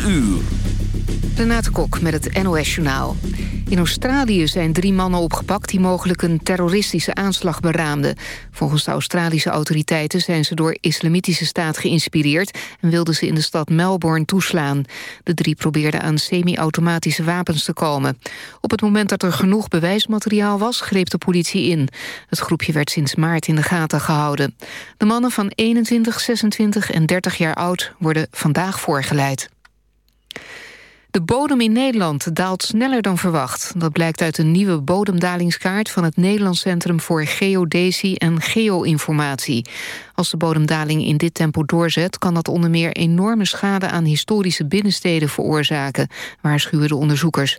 4 uur. Renate Kok met het NOS Journaal. In Australië zijn drie mannen opgepakt die mogelijk een terroristische aanslag beraamden. Volgens de Australische autoriteiten zijn ze door islamitische staat geïnspireerd... en wilden ze in de stad Melbourne toeslaan. De drie probeerden aan semi-automatische wapens te komen. Op het moment dat er genoeg bewijsmateriaal was, greep de politie in. Het groepje werd sinds maart in de gaten gehouden. De mannen van 21, 26 en 30 jaar oud worden vandaag voorgeleid. De bodem in Nederland daalt sneller dan verwacht. Dat blijkt uit een nieuwe bodemdalingskaart... van het Nederlands Centrum voor Geodesie en Geoinformatie. Als de bodemdaling in dit tempo doorzet... kan dat onder meer enorme schade aan historische binnensteden veroorzaken... waarschuwen de onderzoekers.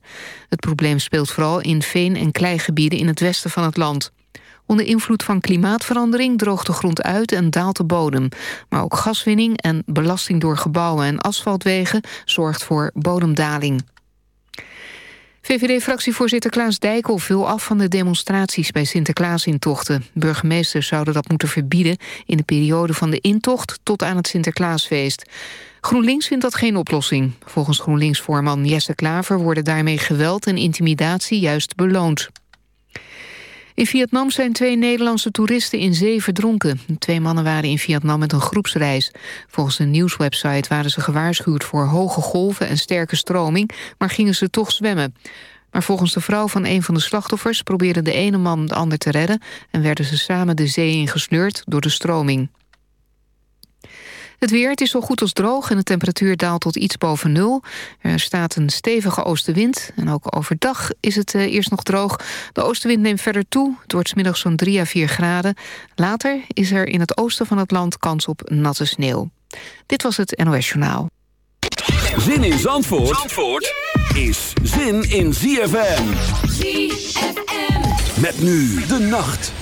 Het probleem speelt vooral in veen- en kleigebieden in het westen van het land. Onder invloed van klimaatverandering droogt de grond uit en daalt de bodem. Maar ook gaswinning en belasting door gebouwen en asfaltwegen zorgt voor bodemdaling. VVD-fractievoorzitter Klaas Dijkhoff wil af van de demonstraties bij Sinterklaas-intochten. Burgemeesters zouden dat moeten verbieden in de periode van de intocht tot aan het Sinterklaasfeest. GroenLinks vindt dat geen oplossing. Volgens GroenLinks-voorman Jesse Klaver worden daarmee geweld en intimidatie juist beloond. In Vietnam zijn twee Nederlandse toeristen in zee verdronken. Twee mannen waren in Vietnam met een groepsreis. Volgens een nieuwswebsite waren ze gewaarschuwd voor hoge golven en sterke stroming, maar gingen ze toch zwemmen. Maar volgens de vrouw van een van de slachtoffers probeerde de ene man de ander te redden en werden ze samen de zee ingesleurd door de stroming. Het weer, het is zo goed als droog en de temperatuur daalt tot iets boven nul. Er staat een stevige oostenwind en ook overdag is het uh, eerst nog droog. De oostenwind neemt verder toe, het wordt middag zo'n 3 à 4 graden. Later is er in het oosten van het land kans op natte sneeuw. Dit was het NOS Journaal. Zin in Zandvoort, Zandvoort is zin in ZFM. ZFM. Met nu de nacht.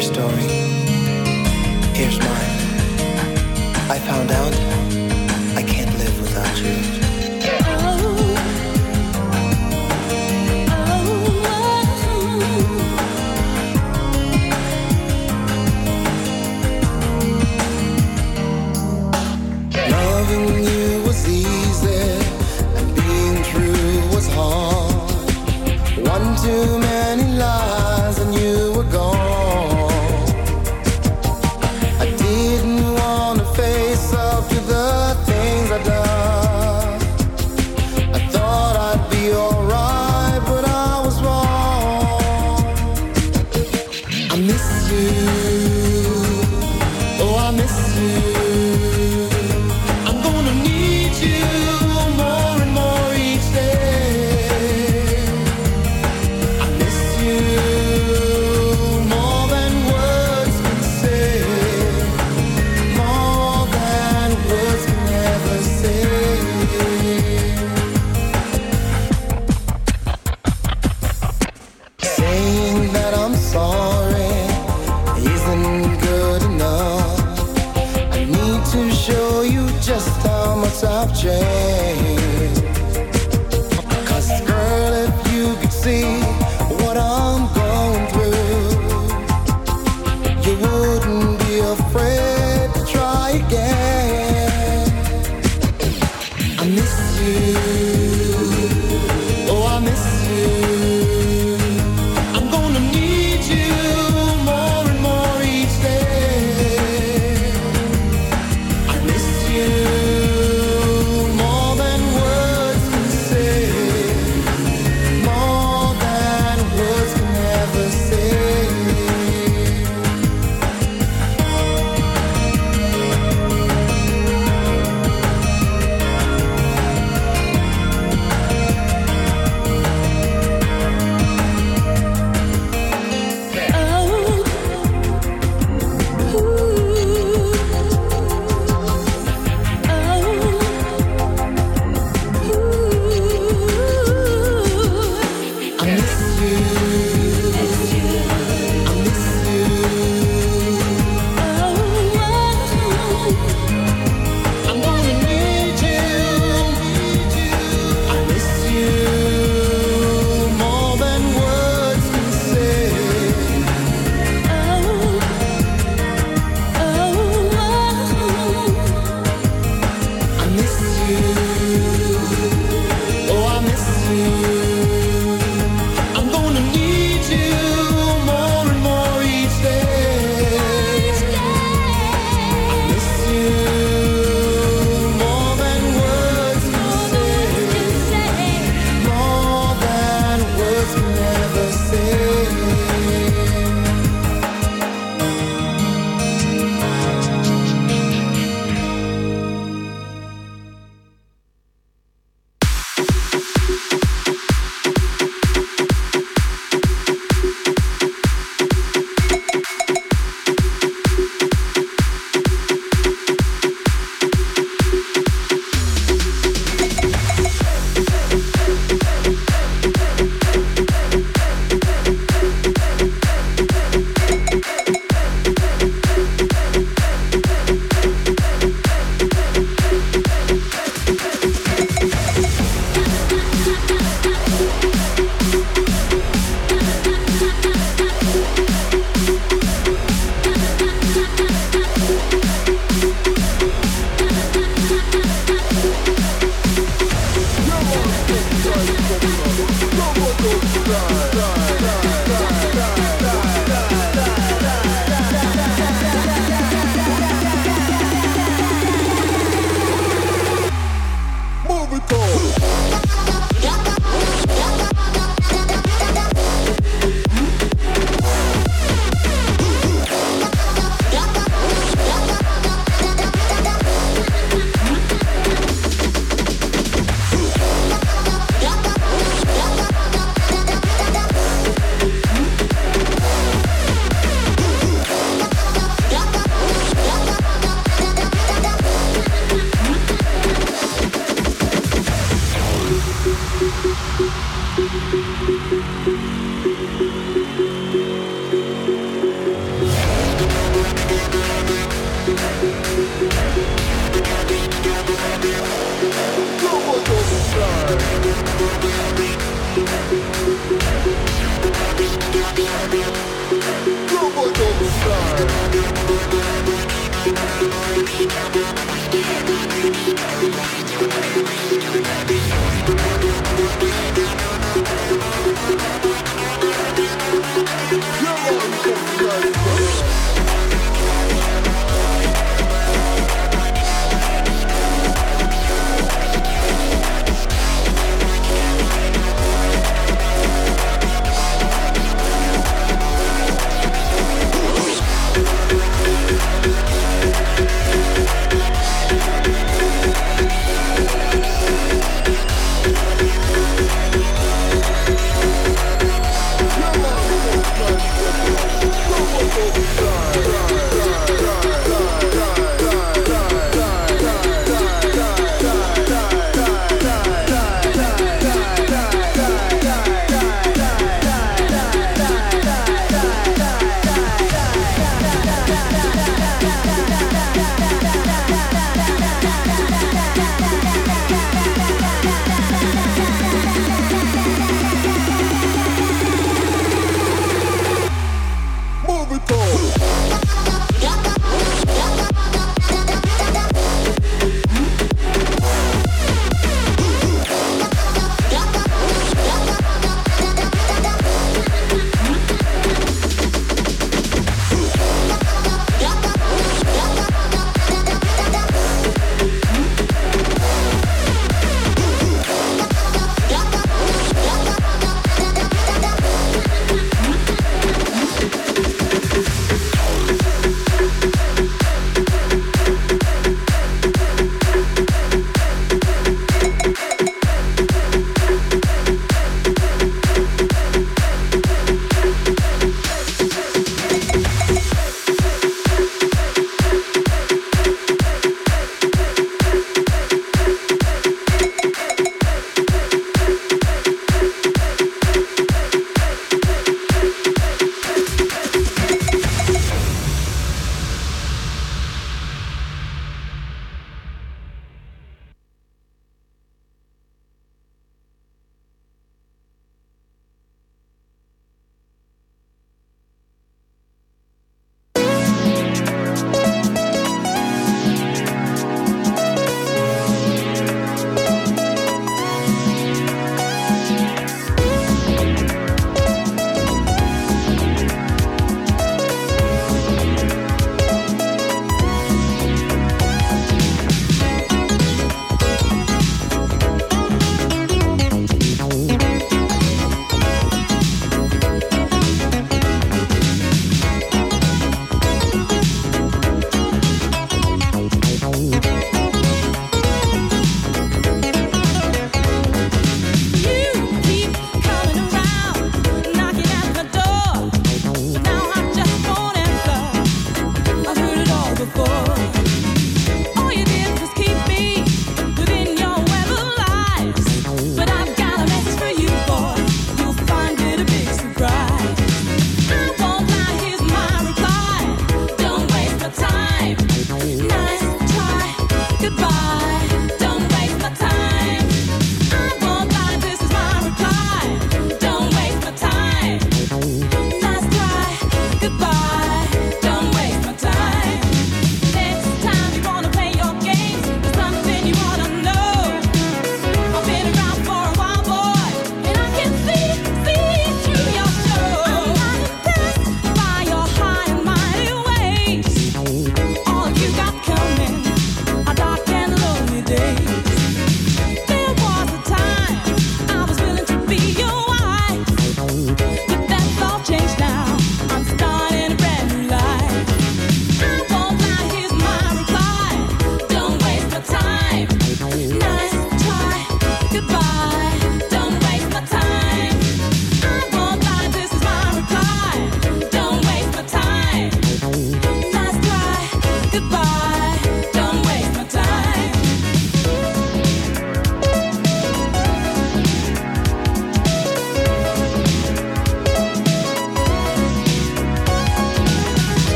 Story. You.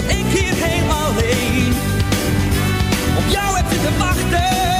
Dat ik hier helemaal alleen. Op jou heb zitten wachten.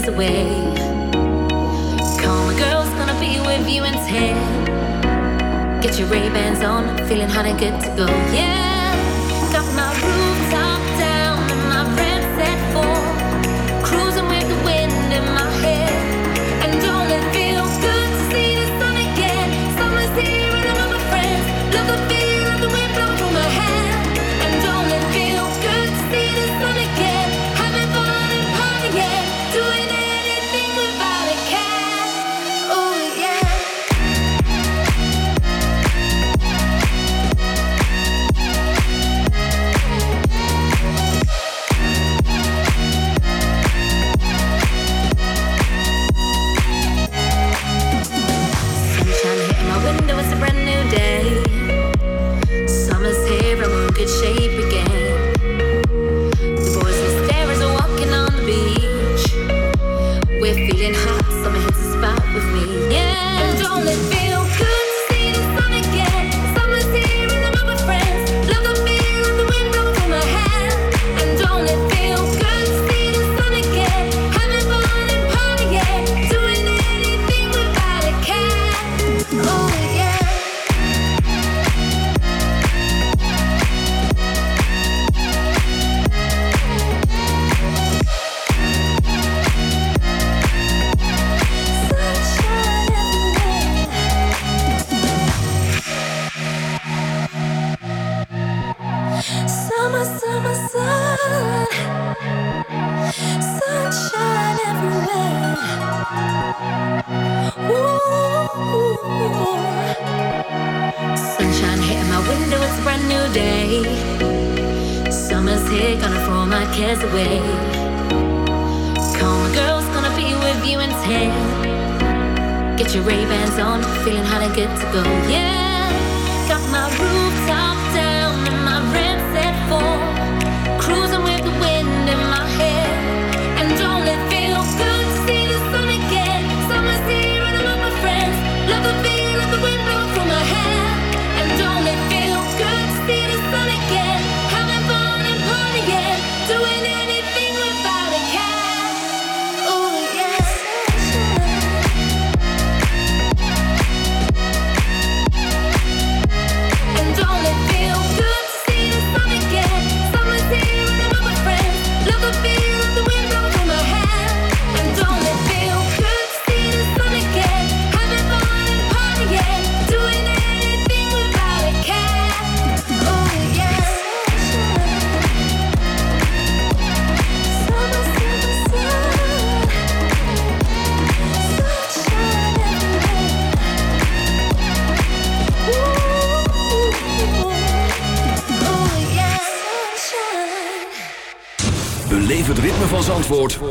Throw my cares away. Call my girl's gonna be with you in 10. Get your Ray-Bans on, feeling hot and good to go. Yeah,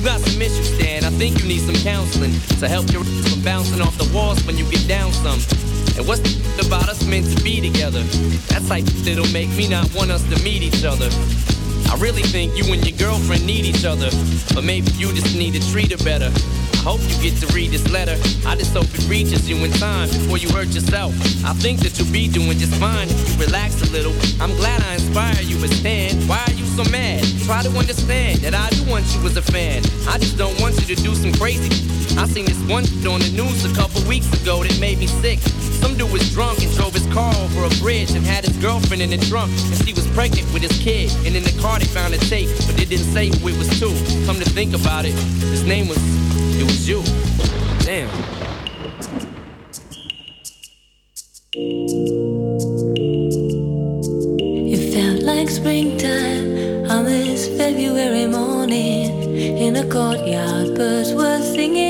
You got some issues, Stan. I think you need some counseling to help you from bouncing off the walls when you get down some. And what's the about us meant to be together? That's like that'll make me not want us to meet each other. I really think you and your girlfriend need each other, but maybe you just need to treat her better. I hope you get to read this letter. I just hope it reaches you in time before you hurt yourself. I think that you'll be doing just fine if you relax a little. I'm glad I inspire you, but Stan, why so mad? Try to understand that I do want you as a fan. I just don't want you to do some crazy. I seen this one on the news a couple weeks ago that made me sick. Some dude was drunk and drove his car over a bridge and had his girlfriend in the trunk. And she was pregnant with his kid. And in the car they found a tape, but it didn't say who it was to. Come to think about it, his name was, it was you. Damn. It felt like springtime a courtyard. Birds were singing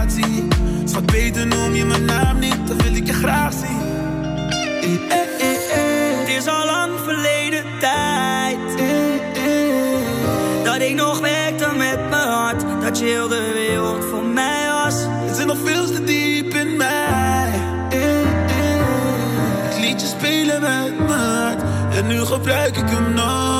Spatie. Schat, beter noem je mijn naam niet, dan wil ik je graag zien. Hey, hey, hey. Het is al lang verleden tijd. Dat ik nog werkte met mijn hart. Dat je heel de wereld voor mij was. Het zit nog veel te diep in mij. Ik liet je spelen met mijn hart. En nu gebruik ik hem nooit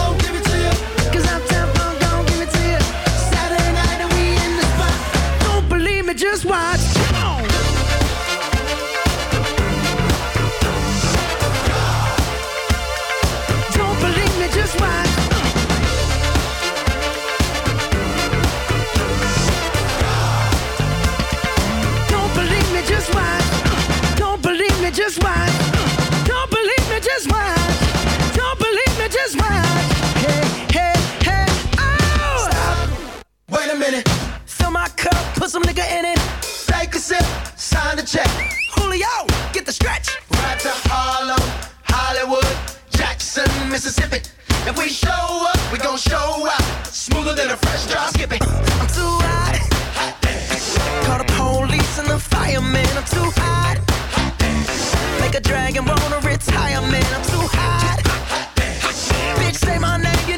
Wait a minute. Fill my cup, put some nigga in it. Take a sip, sign the check. Julio, get the stretch. Right to Harlem, Hollywood, Jackson, Mississippi. If we show up, we gon' show out. Smoother than a fresh drop skipping. I'm too hot. hot Call the police and the fireman. I'm too hot. Make a dragon wanna retire, man. I'm too hot. Bitch, say my name, you